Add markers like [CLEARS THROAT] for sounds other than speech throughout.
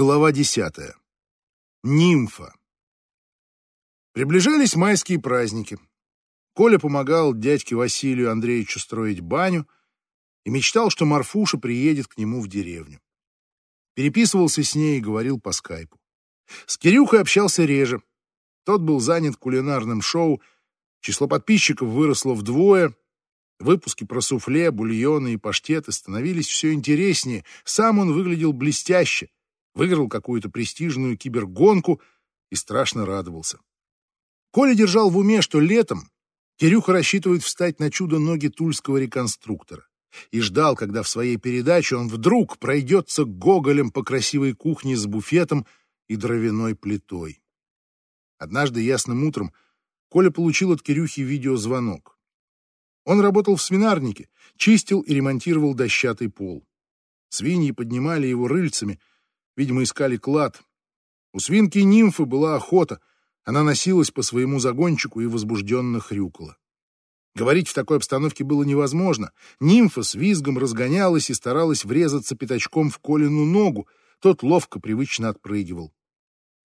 Глава десятая. Нимфа. Приближались майские праздники. Коля помогал дядьке Василию Андреевичу строить баню и мечтал, что Марфуша приедет к нему в деревню. Переписывался с ней и говорил по скайпу. С Кирюхой общался реже. Тот был занят кулинарным шоу, число подписчиков выросло вдвое, выпуски про суфле, бульоны и паштеты становились все интереснее, сам он выглядел блестяще, выиграл какую-то престижную кибергонку и страшно радовался. Коля держал в уме, что летом Кирюха рассчитывает встать на чудо ноги тульского реконструктора и ждал, когда в своей передаче он вдруг пройдется гоголем по красивой кухне с буфетом и дровяной плитой. Однажды ясным утром Коля получил от Кирюхи видеозвонок. Он работал в свинарнике, чистил и ремонтировал дощатый пол. Свиньи поднимали его рыльцами, Видимо, искали клад. У свинки нимфы была охота. Она носилась по своему загончику и возбужденно хрюкала. Говорить в такой обстановке было невозможно. Нимфа с визгом разгонялась и старалась врезаться пятачком в Колину ногу. Тот ловко, привычно отпрыгивал.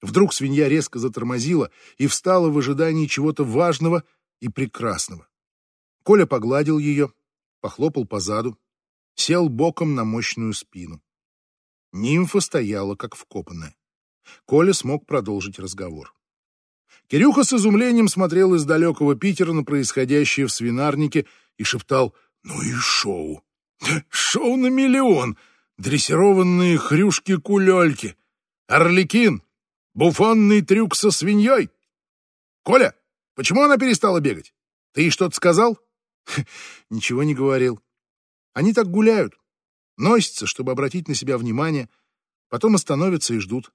Вдруг свинья резко затормозила и встала в ожидании чего-то важного и прекрасного. Коля погладил ее, похлопал по заду, сел боком на мощную спину. Нимфа стояла как вкопанная. Коля смог продолжить разговор. Кирюха с изумлением смотрел из далекого Питера на происходящее в свинарнике и шептал «Ну и шоу! Шоу на миллион! Дрессированные хрюшки-кулельки! Орликин! Буфонный трюк со свиньей! Коля, почему она перестала бегать? Ты ей что-то сказал?» [LAUGHS] «Ничего не говорил. Они так гуляют. Носятся, чтобы обратить на себя внимание, потом остановятся и ждут.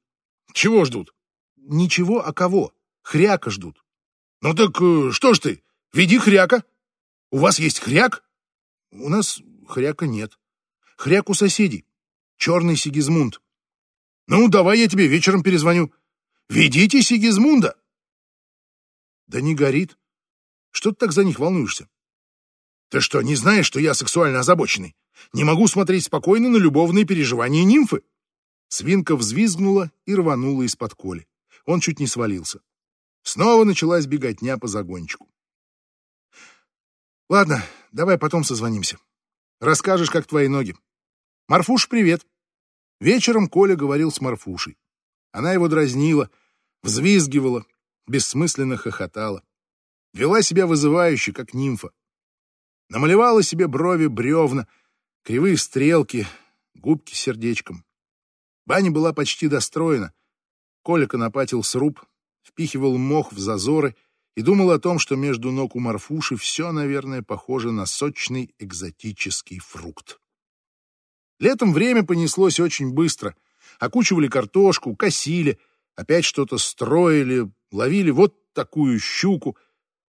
Чего ждут? Ничего, а кого? Хряка ждут. Ну так э, что ж ты, веди хряка. У вас есть хряк? У нас хряка нет. Хряк у соседей. Черный Сигизмунд. Ну, давай я тебе вечером перезвоню. Ведите Сигизмунда. Да не горит. Что ты так за них волнуешься? Ты что, не знаешь, что я сексуально озабоченный? Не могу смотреть спокойно на любовные переживания нимфы. Свинка взвизгнула и рванула из-под коли. Он чуть не свалился. Снова началась беготня по загончику. Ладно, давай потом созвонимся. Расскажешь, как твои ноги. Марфуш, привет. Вечером Коля говорил с Марфушей. Она его дразнила, взвизгивала, бессмысленно хохотала. Вела себя вызывающе, как нимфа намалевала себе брови бревна, кривые стрелки, губки с сердечком. Баня была почти достроена. Коля конопатил сруб, впихивал мох в зазоры и думал о том, что между ног у Марфуши все, наверное, похоже на сочный экзотический фрукт. Летом время понеслось очень быстро. Окучивали картошку, косили, опять что-то строили, ловили вот такую щуку.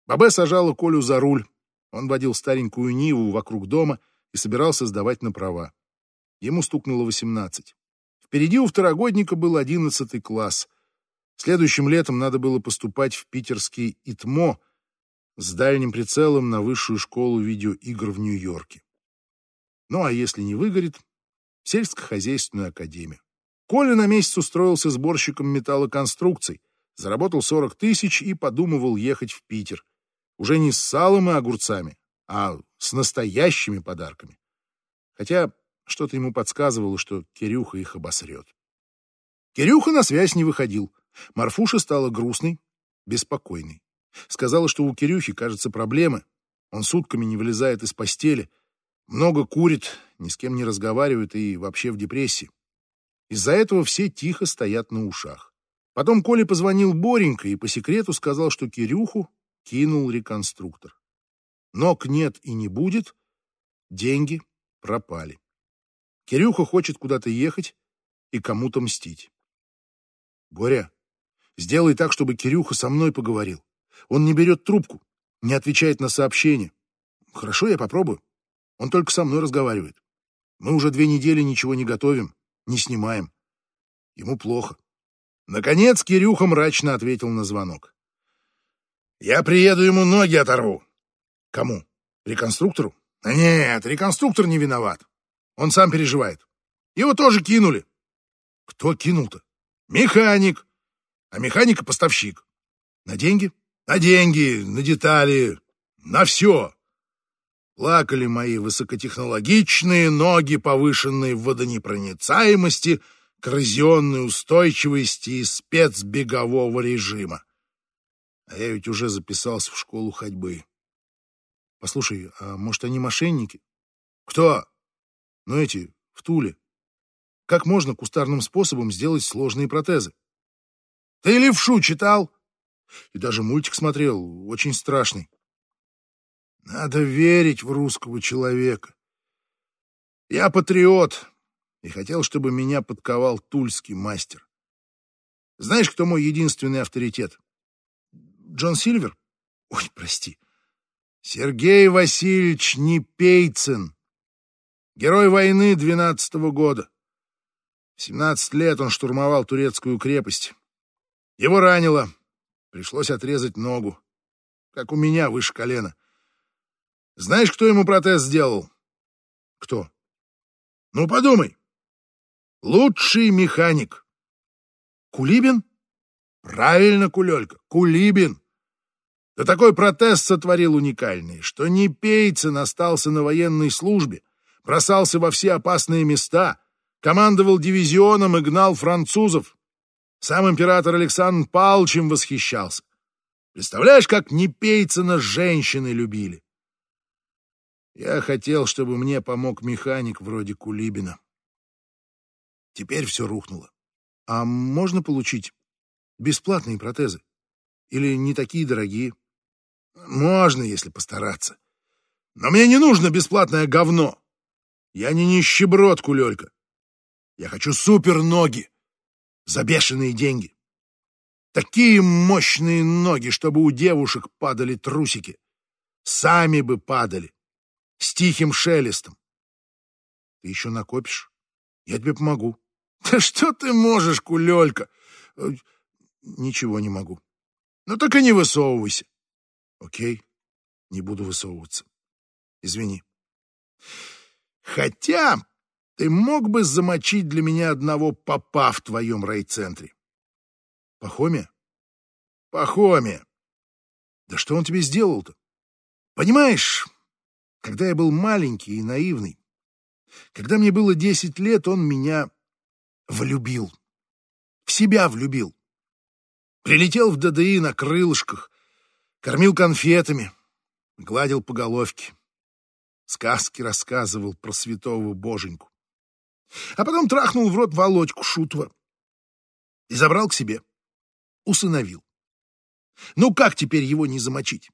Бабе сажала Колю за руль. Он водил старенькую Ниву вокруг дома и собирался сдавать на права. Ему стукнуло восемнадцать. Впереди у второгодника был одиннадцатый класс. Следующим летом надо было поступать в питерский ИТМО с дальним прицелом на высшую школу видеоигр в Нью-Йорке. Ну а если не выгорит, сельскохозяйственную академию. Коля на месяц устроился сборщиком металлоконструкций, заработал 40 тысяч и подумывал ехать в Питер. Уже не с салом и огурцами, а с настоящими подарками. Хотя что-то ему подсказывало, что Кирюха их обосрет. Кирюха на связь не выходил. Марфуша стала грустной, беспокойной. Сказала, что у Кирюхи, кажется, проблемы. Он сутками не вылезает из постели, много курит, ни с кем не разговаривает и вообще в депрессии. Из-за этого все тихо стоят на ушах. Потом Коля позвонил Боренька и по секрету сказал, что Кирюху кинул реконструктор. Ног нет и не будет, деньги пропали. Кирюха хочет куда-то ехать и кому-то мстить. Боря, сделай так, чтобы Кирюха со мной поговорил. Он не берет трубку, не отвечает на сообщения. Хорошо, я попробую. Он только со мной разговаривает. Мы уже две недели ничего не готовим, не снимаем. Ему плохо. Наконец Кирюха мрачно ответил на звонок. Я приеду ему ноги оторву. Кому? Реконструктору? Нет, реконструктор не виноват. Он сам переживает. Его тоже кинули. Кто кинул-то? Механик. А механика поставщик. На деньги? На деньги, на детали, на все. Плакали мои высокотехнологичные ноги, повышенные в водонепроницаемости, коррозионной устойчивости и спецбегового режима. А я ведь уже записался в школу ходьбы. Послушай, а может, они мошенники? Кто? Ну, эти, в Туле. Как можно кустарным способом сделать сложные протезы? Ты левшу читал? И даже мультик смотрел, очень страшный. Надо верить в русского человека. Я патриот и хотел, чтобы меня подковал тульский мастер. Знаешь, кто мой единственный авторитет? Джон Сильвер? Ой, прости. Сергей Васильевич Непейцин. Герой войны двенадцатого года. В 17 лет он штурмовал турецкую крепость. Его ранило. Пришлось отрезать ногу. Как у меня выше колена. Знаешь, кто ему протез сделал? Кто? Ну, подумай. Лучший механик. Кулибин? Правильно, Кулелька, Кулибин. Да такой протез сотворил уникальный, что не Пейцин остался на военной службе, бросался во все опасные места, командовал дивизионом и гнал французов. Сам император Александр Павловичем восхищался. Представляешь, как Непейцина женщины любили? Я хотел, чтобы мне помог механик вроде Кулибина. Теперь все рухнуло. А можно получить бесплатные протезы? Или не такие дорогие? Можно, если постараться. Но мне не нужно бесплатное говно. Я не нищеброд, кулелька. Я хочу супер ноги за бешеные деньги. Такие мощные ноги, чтобы у девушек падали трусики. Сами бы падали с тихим шелестом. Ты еще накопишь? Я тебе помогу. [LAUGHS] Да что ты можешь, кулелька? Э, ничего не могу. Ну так и не высовывайся. Окей, не буду высовываться. Извини. Хотя ты мог бы замочить для меня одного попа в твоем райцентре. Пахомия? Пахомия. Да что он тебе сделал-то? Понимаешь, когда я был маленький и наивный. Когда мне было десять лет, он меня влюбил. В себя влюбил. Прилетел в ДДИ на крылышках, кормил конфетами, гладил по головке. Сказки рассказывал про святого боженьку. А потом трахнул в рот Володьку Шутова и забрал к себе. Усыновил. Ну как теперь его не замочить?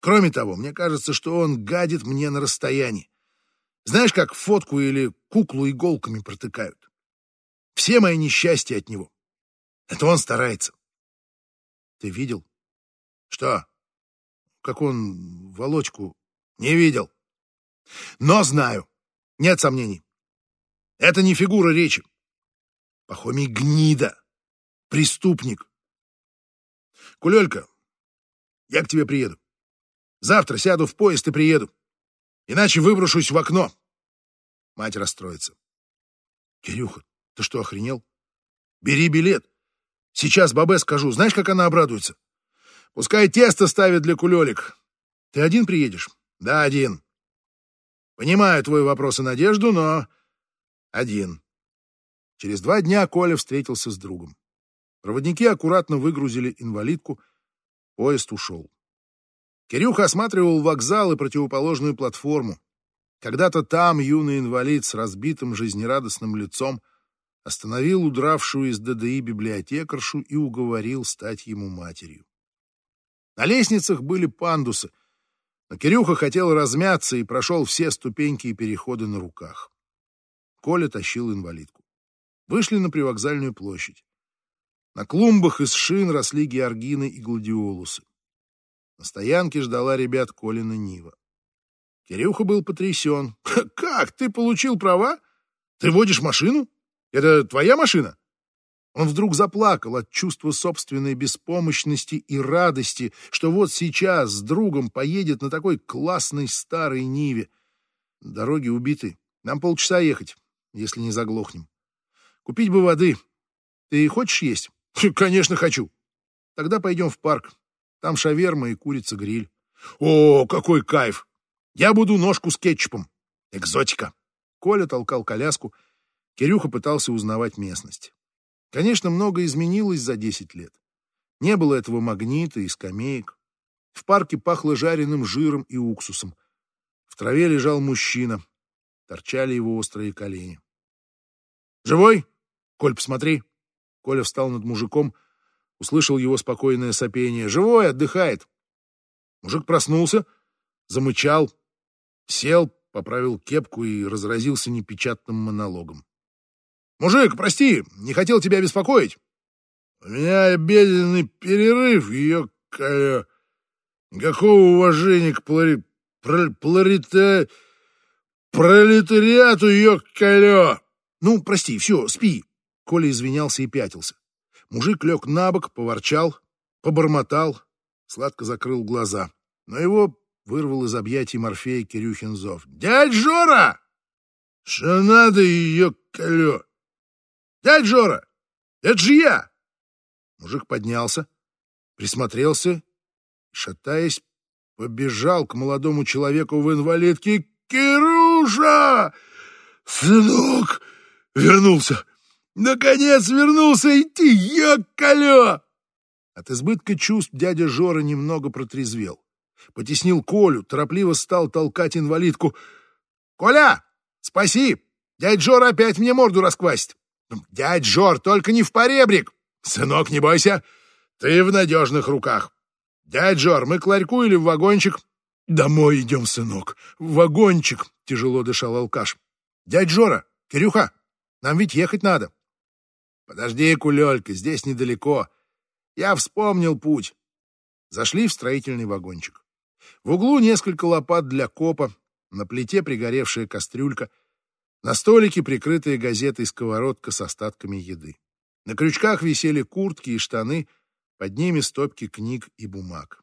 Кроме того, мне кажется, что он гадит мне на расстоянии. Знаешь, как фотку или куклу иголками протыкают? Все мои несчастья от него. Это он старается. Ты видел? Что? Как он Волочку не видел. Но знаю. Нет сомнений. Это не фигура речи. Пахомий гнида. Преступник. Кулелька, я к тебе приеду. Завтра сяду в поезд и приеду. Иначе выброшусь в окно. Мать расстроится. Кирюха, ты что, охренел? Бери билет. Сейчас бабе скажу. Знаешь, как она обрадуется? Пускай тесто ставит для кулелек. Ты один приедешь? Да, один. Понимаю твой вопрос и надежду, но один. Через два дня Коля встретился с другом. Проводники аккуратно выгрузили инвалидку. Поезд ушел. Кирюха осматривал вокзал и противоположную платформу. Когда-то там юный инвалид с разбитым жизнерадостным лицом остановил удравшую из ДДИ библиотекаршу и уговорил стать ему матерью. На лестницах были пандусы, но Кирюха хотел размяться и прошел все ступеньки и переходы на руках. Коля тащил инвалидку. Вышли на привокзальную площадь. На клумбах из шин росли георгины и гладиолусы. На стоянке ждала ребят Колина Нива. Кирюха был потрясен. «Как? Ты получил права? Ты водишь машину? Это твоя машина?» Он вдруг заплакал от чувства собственной беспомощности и радости, что вот сейчас с другом поедет на такой классной старой Ниве. Дороги убиты. Нам полчаса ехать, если не заглохнем. Купить бы воды. Ты хочешь есть? [LAUGHS] Конечно, хочу. Тогда пойдем в парк. Там шаверма и курица-гриль. О, какой кайф! Я буду ножку с кетчупом. Экзотика. Коля толкал коляску. Кирюха пытался узнавать местность. Конечно, много изменилось за десять лет. Не было этого магнита и скамеек. В парке пахло жареным жиром и уксусом. В траве лежал мужчина. Торчали его острые колени. «Живой? Коль, посмотри!» Коля встал над мужиком, услышал его спокойное сопение. «Живой, отдыхает!» Мужик проснулся, замычал, сел, поправил кепку и разразился непечатным монологом. «Мужик, прости, не хотел тебя беспокоить. У меня обеденный перерыв, ее коля. Никакого уважения к плари... пларита... пролетариату, ее коля. Ну, прости, все, спи. Коля извинялся и пятился. Мужик лег на бок, поворчал, побормотал, сладко закрыл глаза. Но его вырвал из объятий Морфея Кирюхин зов. «Дядь Жора! Что надо ее колё? Дядь Жора! Это же я!» Мужик поднялся, присмотрелся шатаясь, побежал к молодому человеку в инвалидке. «Кируша! Сынок! Вернулся! Наконец вернулся идти! Ёкалё!» От избытка чувств дядя Жора немного протрезвел. Потеснил Колю, торопливо стал толкать инвалидку. «Коля, спаси! Дядь Жор опять мне морду расквасит!» «Дядь Жор, только не в поребрик! Сынок, не бойся, ты в надежных руках!» «Дядь Жор, мы к ларьку или в вагончик?» «Домой идем, сынок, в вагончик!» — тяжело дышал алкаш. «Дядь Жора, Кирюха, нам ведь ехать надо!» «Подожди, кулелька, здесь недалеко. Я вспомнил путь». Зашли в строительный вагончик. В углу несколько лопат для копа, на плите пригоревшая кастрюлька, на столике прикрытая газетой сковородка с остатками еды. На крючках висели куртки и штаны — под ними стопки книг и бумаг.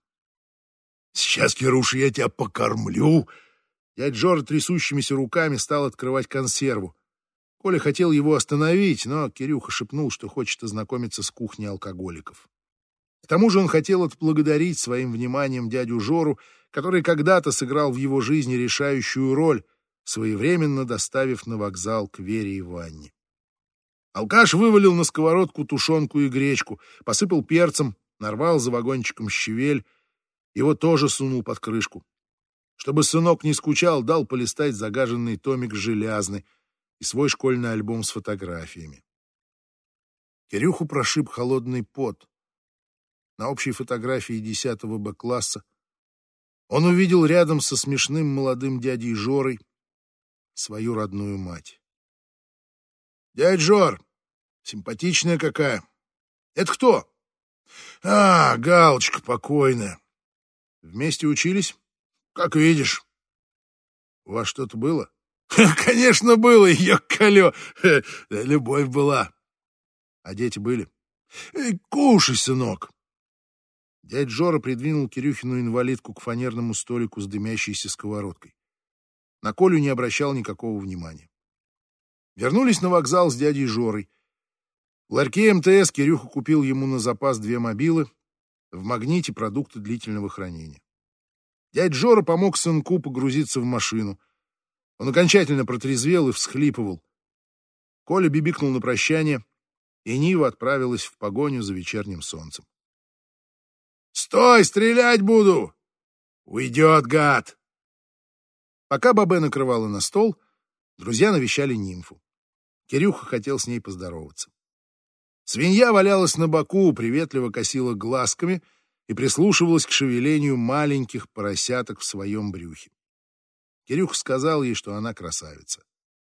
«Сейчас, Кируша, я тебя покормлю!» Дядь Жора трясущимися руками стал открывать консерву. Коля хотел его остановить, но Кирюха шепнул, что хочет ознакомиться с кухней алкоголиков. К тому же он хотел отблагодарить своим вниманием дядю Жору, который когда-то сыграл в его жизни решающую роль, своевременно доставив на вокзал к Вере и Ванне. Алкаш вывалил на сковородку тушенку и гречку, посыпал перцем, нарвал за вагончиком щавель, его тоже сунул под крышку. Чтобы сынок не скучал, дал полистать загаженный томик железный и свой школьный альбом с фотографиями. Кирюху прошиб холодный пот. На общей фотографии десятого Б-класса он увидел рядом со смешным молодым дядей Жорой свою родную мать. Дядь Жор, симпатичная какая. Это кто? А, Галочка покойная. Вместе учились? Как видишь. У вас что-то было? Конечно, было, ее колё. Любовь была. А дети были? Эй, кушай, сынок. Дядь Жора придвинул Кирюхину инвалидку к фанерному столику с дымящейся сковородкой. На Колю не обращал никакого внимания. Вернулись на вокзал с дядей Жорой. В ларьке МТС Кирюха купил ему на запас две мобилы, в магните продукты длительного хранения. Дядь Жора помог сынку погрузиться в машину. Он окончательно протрезвел и всхлипывал. Коля бибикнул на прощание, и Нива отправилась в погоню за вечерним солнцем. «Стой, стрелять буду!» «Уйдет, гад!» Пока Бабе накрывала на стол, Друзья навещали нимфу. Кирюха хотел с ней поздороваться. Свинья валялась на боку, приветливо косила глазками и прислушивалась к шевелению маленьких поросяток в своем брюхе. Кирюха сказал ей, что она красавица.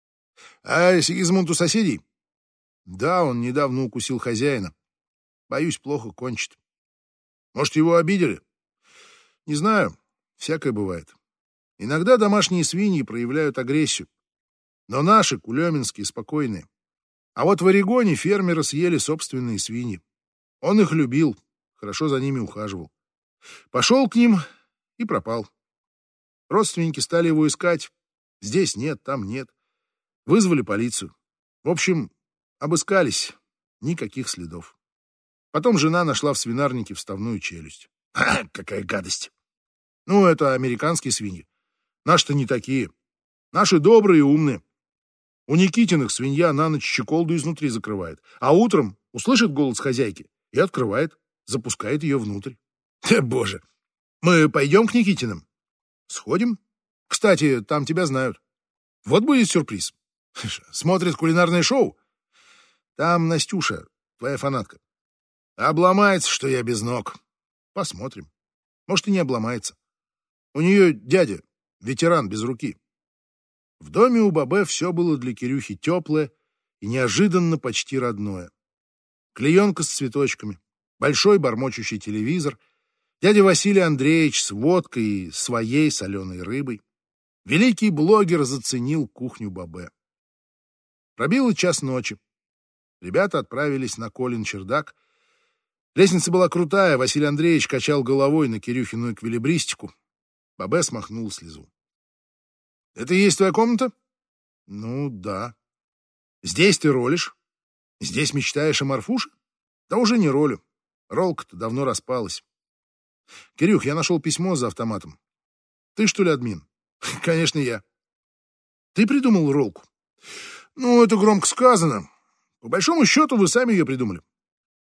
— А Сигизмунд у соседей? — Да, он недавно укусил хозяина. Боюсь, плохо кончит. — Может, его обидели? — Не знаю, всякое бывает. Иногда домашние свиньи проявляют агрессию. Но наши, кулеминские, спокойные. А вот в Орегоне фермеры съели собственные свиньи. Он их любил, хорошо за ними ухаживал. Пошел к ним и пропал. Родственники стали его искать. Здесь нет, там нет. Вызвали полицию. В общем, Обыскались. Никаких следов. Потом жена нашла в свинарнике вставную челюсть. [CLEARS THROAT] Какая гадость. Ну, это американские свиньи. Наши-то не такие. Наши добрые и умные. У Никитиных свинья на ночь щеколду изнутри закрывает, а утром услышит голос хозяйки и открывает, запускает ее внутрь. [LAUGHS] Э, боже, мы пойдем к Никитиным? Сходим? Кстати, там тебя знают. Вот будет сюрприз. [LAUGHS] Смотрит кулинарное шоу. Там Настюша, твоя фанатка. Обломается, что я без ног. Посмотрим. Может, и не обломается. У нее дядя, ветеран без руки. В доме у Бабе все было для Кирюхи теплое и неожиданно почти родное. Клеенка с цветочками, большой бормочущий телевизор, дядя Василий Андреевич с водкой и своей соленой рыбой. Великий блогер заценил кухню Бабе. Пробило час ночи. Ребята отправились на Колин чердак. Лестница была крутая, Василий Андреевич качал головой на Кирюхину эквилибристику. Бабе смахнул слезу. — Это и есть твоя комната? — Ну, да. — Здесь ты ролишь? Здесь мечтаешь о Марфуше? Да уже не ролю. Ролка-то давно распалась. Кирюх, я нашел письмо за автоматом. Ты что ли админ? [LAUGHS] Конечно, я. Ты придумал ролку? Ну, это громко сказано. По большому счету, вы сами ее придумали.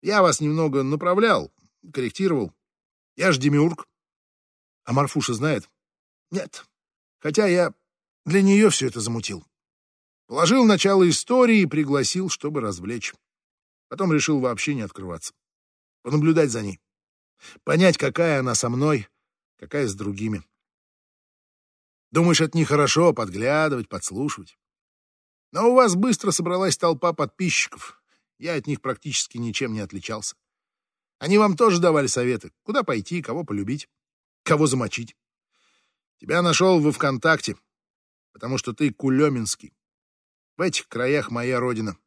Я вас немного направлял, корректировал. Я ж демиург. А Марфуша знает? Нет. Хотя я для нее все это замутил. Положил начало истории и пригласил, чтобы развлечь. Потом решил вообще не открываться. Понаблюдать за ней. Понять, какая она со мной, какая с другими. Думаешь, это нехорошо подглядывать, подслушивать? Но у вас быстро собралась толпа подписчиков. Я от них практически ничем не отличался. Они вам тоже давали советы, куда пойти, кого полюбить, кого замочить. Тебя нашел во ВКонтакте, потому что ты Кулеминский. В этих краях моя родина,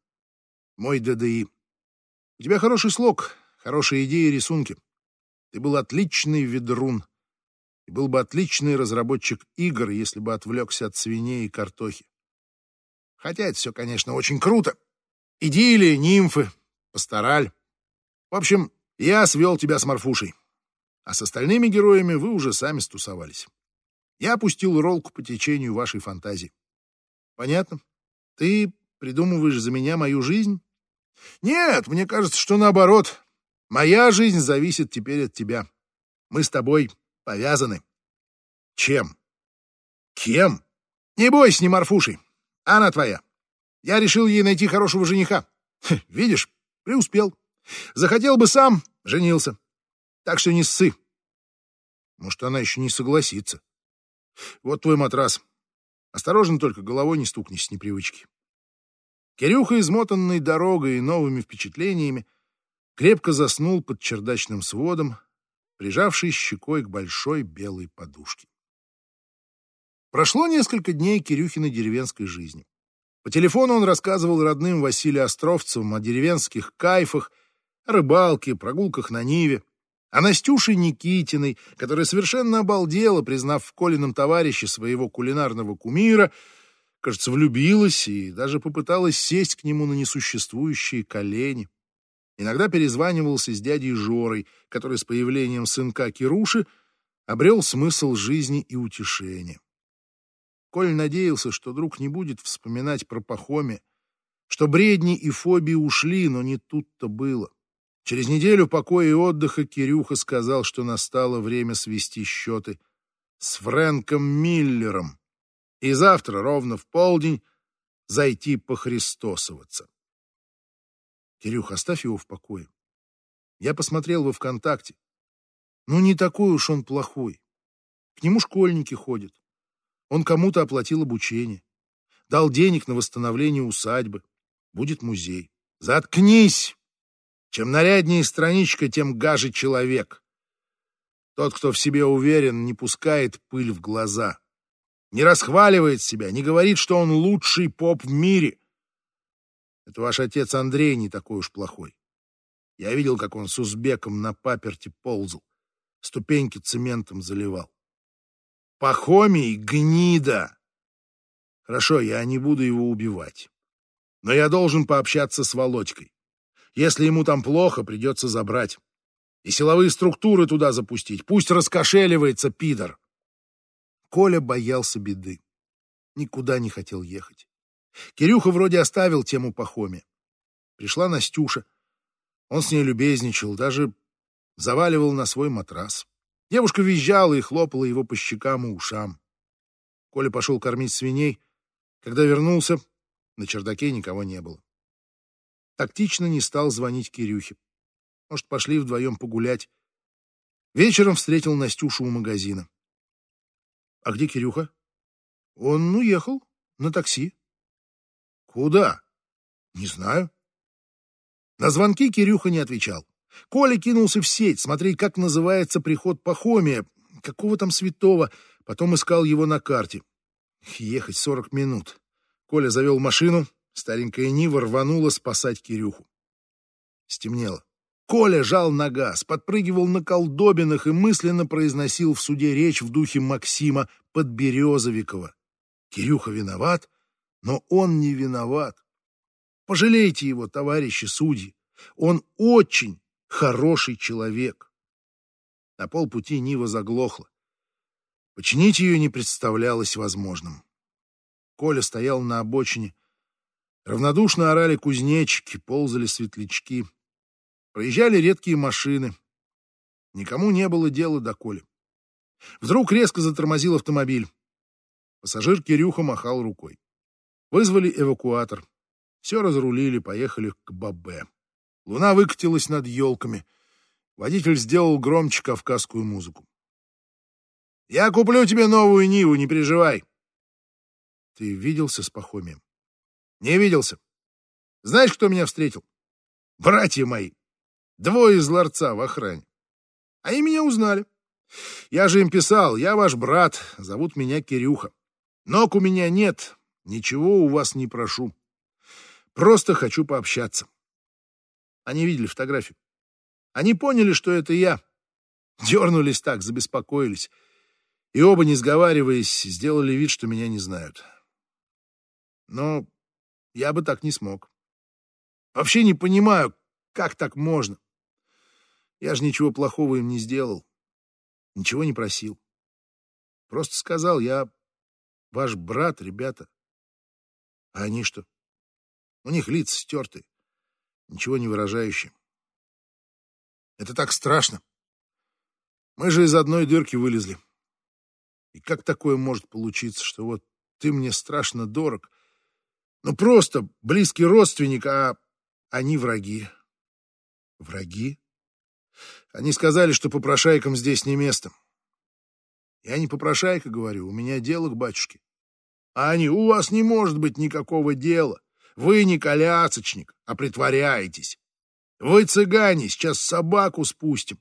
мой ДДИ. У тебя хороший слог, хорошие идеи и рисунки. Ты был отличный ведрун и был бы отличный разработчик игр, если бы отвлекся от свиней и картохи. Хотя это все, конечно, очень круто. Идиллия, нимфы, пастораль. В общем, я свел тебя с Марфушей. А с остальными героями вы уже сами стусовались. Я опустил ролку по течению вашей фантазии. Понятно? Ты придумываешь за меня мою жизнь? Нет, мне кажется, что наоборот. Моя жизнь зависит теперь от тебя. Мы с тобой повязаны. Чем? Кем? Не бойся, не Марфушей. Она твоя. Я решил ей найти хорошего жениха. Видишь, преуспел. Захотел бы сам, женился. Так что не ссы. Может, она еще не согласится. Вот твой матрас. Осторожно только, головой не стукнись с непривычки. Кирюха, измотанный дорогой и новыми впечатлениями, крепко заснул под чердачным сводом, прижавшись щекой к большой белой подушке. Прошло несколько дней Кирюхиной деревенской жизни. По телефону он рассказывал родным Василию Островцевым о деревенских кайфах, о рыбалке, прогулках на Ниве, о Настюше Никитиной, которая совершенно обалдела, признав в Колином товарище своего кулинарного кумира, кажется, влюбилась и даже попыталась сесть к нему на несуществующие колени. Иногда перезванивался с дядей Жорой, который с появлением сынка Кируши обрел смысл жизни и утешения. Коль надеялся, что друг не будет вспоминать про Пахоме, что бредни и фобии ушли, но не тут-то было. Через неделю покоя и отдыха Кирюха сказал, что настало время свести счеты с Фрэнком Миллером и завтра ровно в полдень зайти похристосоваться. Кирюха, оставь его в покое. Я посмотрел во ВКонтакте. Ну, не такой уж он плохой. К нему школьники ходят. Он кому-то оплатил обучение, дал денег на восстановление усадьбы. Будет музей. Заткнись! Чем наряднее страничка, тем гаже человек. Тот, кто в себе уверен, не пускает пыль в глаза. Не расхваливает себя, не говорит, что он лучший поп в мире. Это ваш отец Андрей не такой уж плохой. Я видел, как он с узбеком на паперти ползал, ступеньки цементом заливал. Пахомий — гнида. Хорошо, я не буду его убивать. Но я должен пообщаться с Володькой. Если ему там плохо, придется забрать. И силовые структуры туда запустить. Пусть раскошеливается, пидор. Коля боялся беды. Никуда не хотел ехать. Кирюха вроде оставил тему Пахоме. Пришла Настюша. Он с ней любезничал, даже заваливал на свой матрас. Девушка визжала и хлопала его по щекам и ушам. Коля пошел кормить свиней. Когда вернулся, на чердаке никого не было. Тактично не стал звонить Кирюхе. Может, пошли вдвоем погулять. Вечером встретил Настюшу у магазина. А где Кирюха? Он уехал на такси. Куда? Не знаю. На звонки Кирюха не отвечал. Коля кинулся в сеть, смотреть, как называется приход Пахомия, какого там святого, потом искал его на карте. Ехать сорок минут. Коля завел машину, старенькая Нива рванула спасать Кирюху. Стемнело. Коля жал на газ, подпрыгивал на колдобинах и мысленно произносил в суде речь в духе Максима Подберезовикова. Кирюха виноват, но он не виноват. Пожалейте его, товарищи судьи. Он очень хороший человек. На полпути Нива заглохла. Починить ее не представлялось возможным. Коля стоял на обочине. Равнодушно орали кузнечики, ползали светлячки. Проезжали редкие машины. Никому не было дела до Коли. Вдруг резко затормозил автомобиль. Пассажир Кирюха махал рукой. Вызвали эвакуатор. Все разрулили, поехали к Бабе. Луна выкатилась над елками. Водитель сделал громче кавказскую музыку. «Я куплю тебе новую Ниву, не переживай!» «Ты виделся с Пахомием?» «Не виделся. Знаешь, кто меня встретил? Братья мои. Двое из ларца в охране. Они меня узнали. Я же им писал, я ваш брат, зовут меня Кирюха. Ног у меня нет, ничего у вас не прошу. Просто хочу пообщаться. Они видели фотографию. Они поняли, что это я. Дернулись так, забеспокоились. И оба, не сговариваясь, сделали вид, что меня не знают. Но я бы так не смог. Вообще не понимаю, как так можно. Я же ничего плохого им не сделал. Ничего не просил. Просто сказал, я ваш брат, ребята. А они что? У них лица стертые, ничего не выражающие. Это так страшно. Мы же из одной дырки вылезли. И как такое может получиться, что вот ты мне страшно дорог, ну просто близкий родственник, а они враги. Враги? Они сказали, что попрошайкам здесь не место. Я не попрошайка, говорю, у меня дело к батюшке. А они, у вас не может быть никакого дела. Вы не колясочник, а притворяетесь. Вы цыгане, сейчас собаку спустим.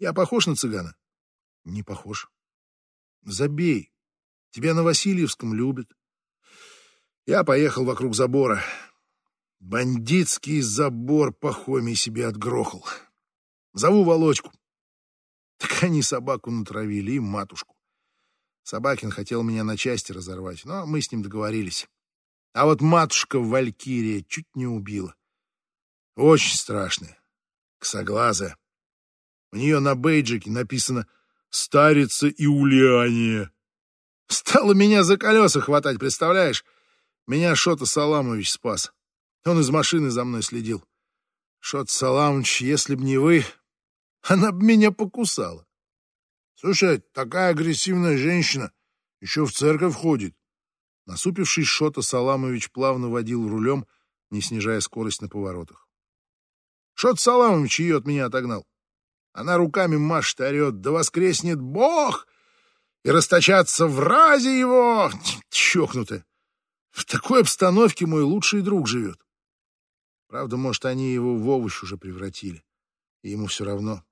Я похож на цыгана? Не похож. Забей. Тебя на Васильевском любят. Я поехал вокруг забора. Бандитский забор Пахомий себе отгрохал. Зову Володьку. Так они собаку натравили и матушку. Собакин хотел меня на части разорвать, но мы с ним договорились. А вот матушка Валькирия чуть не убила. Очень страшная, косоглазая. У нее на бейджике написано «Старица Иулиания». Стала меня за колеса хватать, представляешь? Меня Шота Саламович спас. Он из машины за мной следил. Шот Саламович, если б не вы, [LAUGHS] она б меня покусала. Слушай, такая агрессивная женщина еще в церковь ходит. Насупившись, Шота Саламович плавно водил рулем, не снижая скорость на поворотах. Шот Саламович ее от меня отогнал. Она руками машет, орет, да воскреснет Бог! И расточаться в разе его! [LAUGHS] Чокнутая. В такой обстановке мой лучший друг живет. Правда, может, они его в овощ уже превратили, и ему все равно.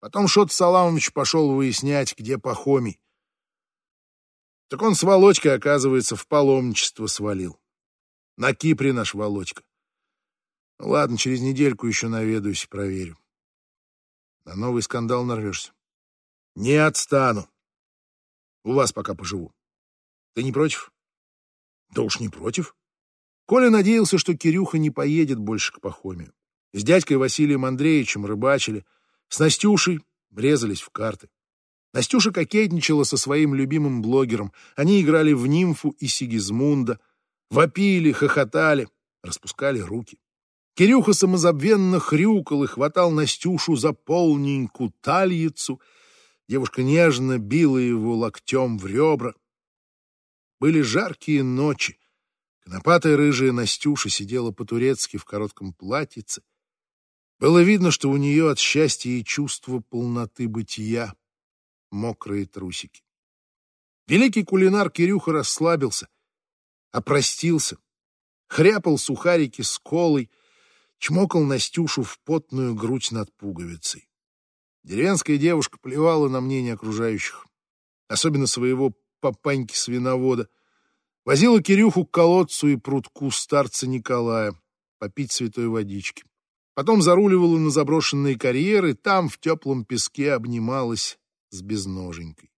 Потом Шот Саламович пошел выяснять, где Пахомий. Так он с Володькой, оказывается, в паломничество свалил. На Кипре наш Володька. Ну, ладно, через недельку еще наведаюсь и проверю. На новый скандал нарвешься. Не отстану. У вас пока поживу. Ты не против? Да уж не против. Коля надеялся, что Кирюха не поедет больше к Пахомию. С дядькой Василием Андреевичем рыбачили, с Настюшей резались в карты. Настюша кокетничала со своим любимым блогером. Они играли в нимфу и Сигизмунда, вопили, хохотали, распускали руки. Кирюха самозабвенно хрюкал и хватал Настюшу за полненькую тальицу. Девушка нежно била его локтем в ребра. Были жаркие ночи. Конопатая рыжая Настюша сидела по-турецки в коротком платьице. Было видно, что у нее от счастья и чувства полноты бытия мокрые трусики. Великий кулинар Кирюха расслабился, опростился, хряпал сухарики с колой, чмокал Настюшу в потную грудь над пуговицей. Деревенская девушка плевала на мнение окружающих, особенно своего папаньки-свиновода, возила Кирюху к колодцу и прутку старца Николая попить святой водички. Потом заруливала на заброшенные карьеры, там в теплом песке обнималась с безноженькой.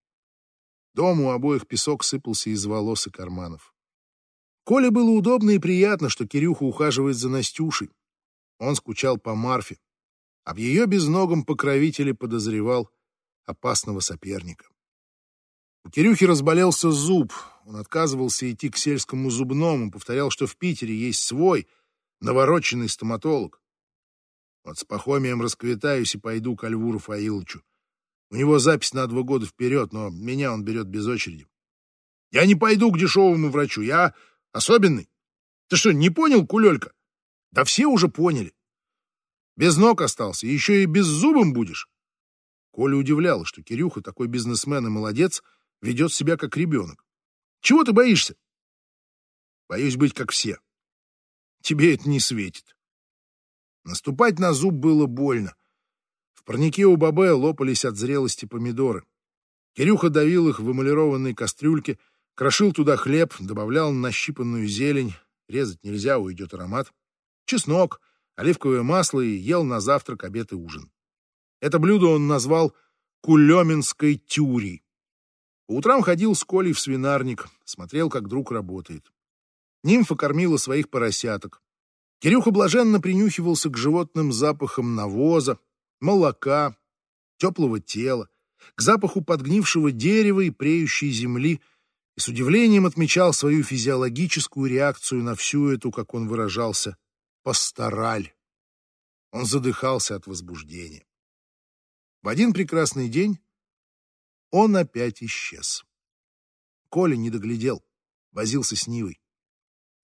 Дом у обоих песок сыпался из волос и карманов. Коле было удобно и приятно, что Кирюха ухаживает за Настюшей. Он скучал по Марфе, а в ее безногом покровителе подозревал опасного соперника. У Кирюхи разболелся зуб, он отказывался идти к сельскому зубному, повторял, что в Питере есть свой, навороченный стоматолог. Вот с Пахомием расквитаюсь и пойду к Альву Рафаиловичу. У него запись на два года вперед, но меня он берет без очереди. Я не пойду к дешевому врачу, я особенный. Ты что, не понял, кулелька? Да все уже поняли. Без ног остался, еще и без зубом будешь. Коля удивлял, что Кирюха, такой бизнесмен и молодец, ведет себя как ребенок. Чего ты боишься? Боюсь быть как все. Тебе это не светит. Наступать на зуб было больно. В парнике у Бабе лопались от зрелости помидоры. Кирюха давил их в эмалированной кастрюльке, крошил туда хлеб, добавлял нащипанную зелень. Резать нельзя, уйдет аромат чеснок, оливковое масло и ел на завтрак, обед и ужин. Это блюдо он назвал кулеминской тюри. По утрам ходил с Колей в свинарник, смотрел, как друг работает. Нимфа кормила своих поросяток. Кирюха блаженно принюхивался к животным запахам навоза, молока, теплого тела, к запаху подгнившего дерева и преющей земли, и с удивлением отмечал свою физиологическую реакцию на всю эту, как он выражался, пастораль. Он задыхался от возбуждения. В один прекрасный день он опять исчез. Коля не доглядел, возился с Нивой.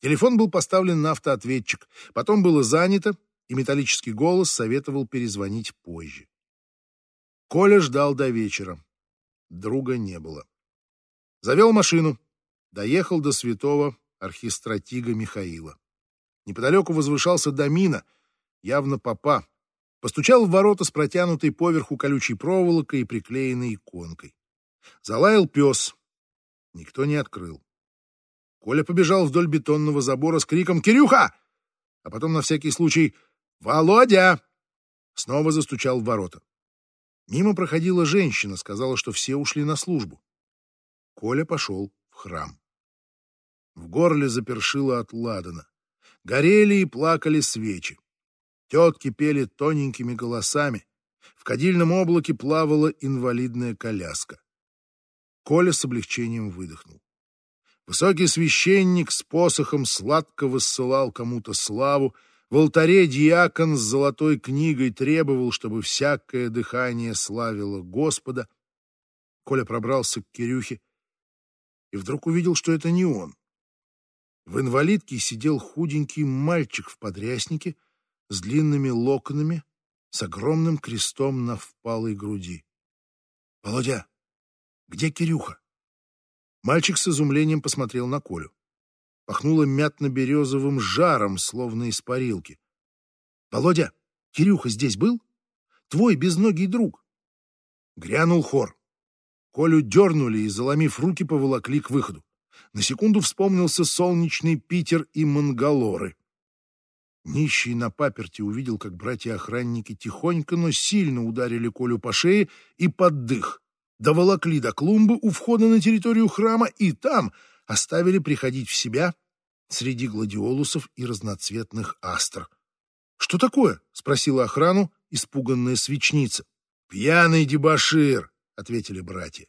Телефон был поставлен на автоответчик, потом было занято, и металлический голос советовал перезвонить позже. Коля ждал до вечера. Друга не было. Завел машину, доехал до святого архистратига Михаила. Неподалеку возвышался домина, явно попа. Постучал в ворота с протянутой поверху колючей проволокой и приклеенной иконкой. Залаял пес. Никто не открыл. Коля побежал вдоль бетонного забора с криком «Кирюха!», а потом на всякий случай «Володя!» Снова застучал в ворота. Мимо проходила женщина, сказала, что все ушли на службу. Коля пошел в храм. В горле запершило от ладана. Горели и плакали свечи. Тетки пели тоненькими голосами. В кадильном облаке плавала инвалидная коляска. Коля с облегчением выдохнул. Высокий священник с посохом сладко высылал кому-то славу. В алтаре диакон с золотой книгой требовал, чтобы всякое дыхание славило Господа. Коля пробрался к Кирюхе и вдруг увидел, что это не он. В инвалидке сидел худенький мальчик в подряснике с длинными локонами, с огромным крестом на впалой груди. «Володя, где Кирюха?» Мальчик с изумлением посмотрел на Колю. Пахнуло мятно-березовым жаром, словно из парилки. «Володя, Кирюха здесь был? Твой безногий друг!» Грянул хор. Колю дернули и, заломив руки, поволокли к выходу. На секунду вспомнился солнечный Питер и Мангалоры. Нищий на паперти увидел, как братья-охранники тихонько, но сильно ударили Колю по шее и под дых. Доволокли до клумбы у входа на территорию храма и там оставили приходить в себя среди гладиолусов и разноцветных астр. «Что такое?» — спросила охрану испуганная свечница. «Пьяный дебошир», — ответили братья.